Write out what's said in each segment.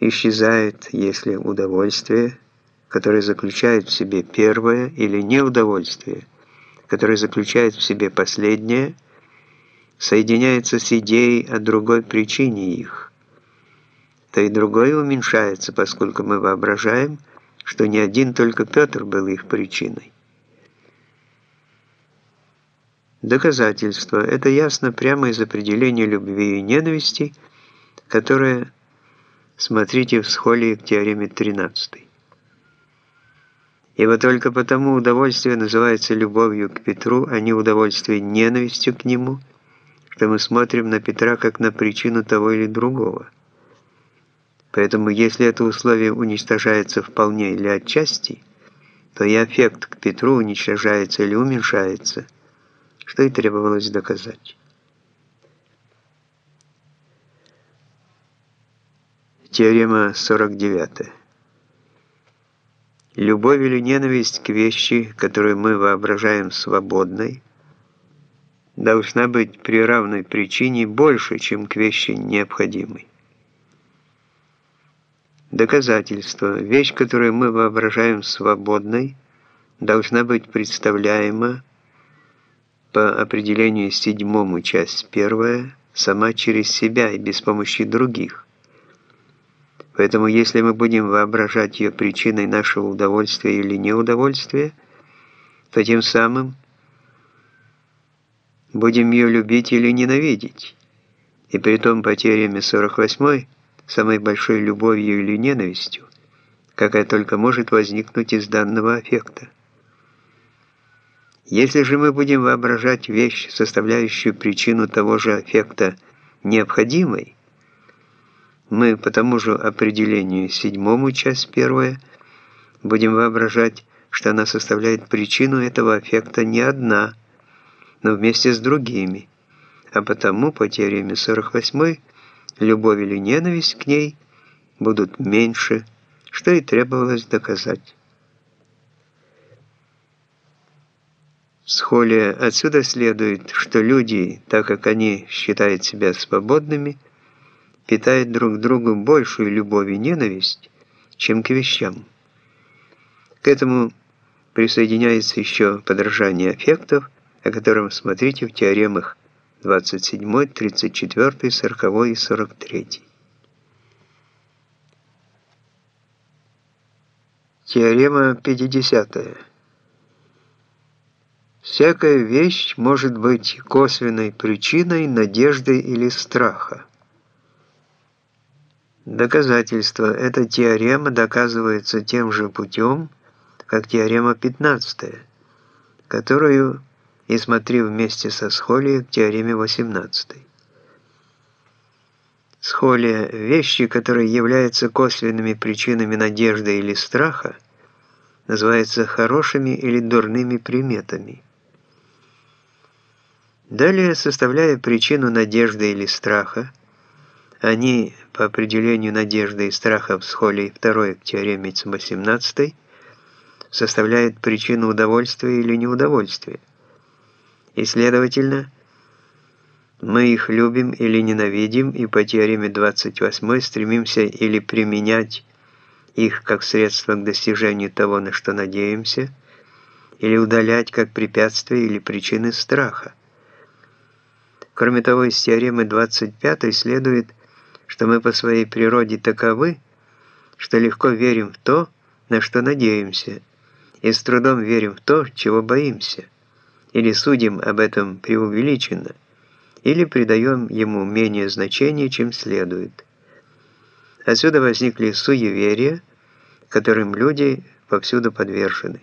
исчезает, если удовольствие, которое заключает в себе первое, или неудовольствие, которое заключает в себе последнее, соединяется с идеей о другой причине их, то и другое уменьшается, поскольку мы воображаем, что не один только Петр был их причиной. Доказательство – это ясно прямо из определения любви и ненависти, которое смотрите в схолии к теореме 13. Ибо только потому удовольствие называется любовью к Петру, а не удовольствие ненавистью к нему, что мы смотрим на Петра как на причину того или другого. Поэтому если это условие уничтожается вполне или отчасти, то и аффект к Петру уничтожается или уменьшается – что и требовалось доказать. Теорема 49. Любовь или ненависть к вещи, которую мы воображаем свободной, должна быть при равной причине больше, чем к вещи необходимой. Доказательство. Вещь, которую мы воображаем свободной, должна быть представляема по определению седьмому часть первая сама через себя и без помощи других. Поэтому если мы будем воображать ее причиной нашего удовольствия или неудовольствия, то тем самым будем ее любить или ненавидеть. И при том по теореме 48 самой большой любовью или ненавистью, какая только может возникнуть из данного аффекта. Если же мы будем воображать вещь, составляющую причину того же эффекта, необходимой, мы по тому же определению седьмому, часть первая, будем воображать, что она составляет причину этого эффекта не одна, но вместе с другими, а потому по теореме 48 любовь или ненависть к ней будут меньше, что и требовалось доказать. Схолия отсюда следует, что люди, так как они считают себя свободными, питают друг другу большую любовь и ненависть, чем к вещам. К этому присоединяется еще подражание аффектов, о котором смотрите в теоремах 27, 34, 40 и 43. Теорема 50. Всякая вещь может быть косвенной причиной надежды или страха. Доказательство. Эта теорема доказывается тем же путем, как теорема 15, которую и смотри вместе со схолией к теореме 18. Схолия – вещи, которые являются косвенными причинами надежды или страха, называются хорошими или дурными приметами. Далее, составляя причину надежды или страха, они, по определению надежды и страха в схоле 2 к теореме 18, составляют причину удовольствия или неудовольствия. И, следовательно, мы их любим или ненавидим, и по теореме 28 стремимся или применять их как средство к достижению того, на что надеемся, или удалять как препятствие или причины страха. Кроме того, из теоремы 25 следует, что мы по своей природе таковы, что легко верим в то, на что надеемся, и с трудом верим в то, чего боимся, или судим об этом преувеличенно, или придаем ему менее значения, чем следует. Отсюда возникли суеверия, которым люди повсюду подвержены.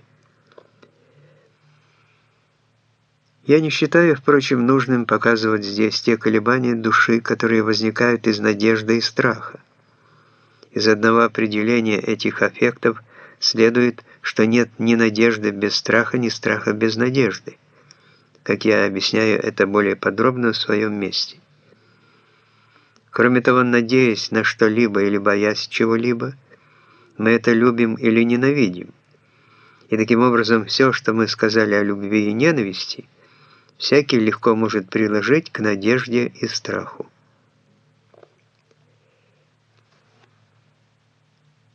Я не считаю, впрочем, нужным показывать здесь те колебания души, которые возникают из надежды и страха. Из одного определения этих аффектов следует, что нет ни надежды без страха, ни страха без надежды. Как я объясняю это более подробно в своем месте. Кроме того, надеясь на что-либо или боясь чего-либо, мы это любим или ненавидим. И таким образом все, что мы сказали о любви и ненависти – всякий легко может приложить к надежде и страху.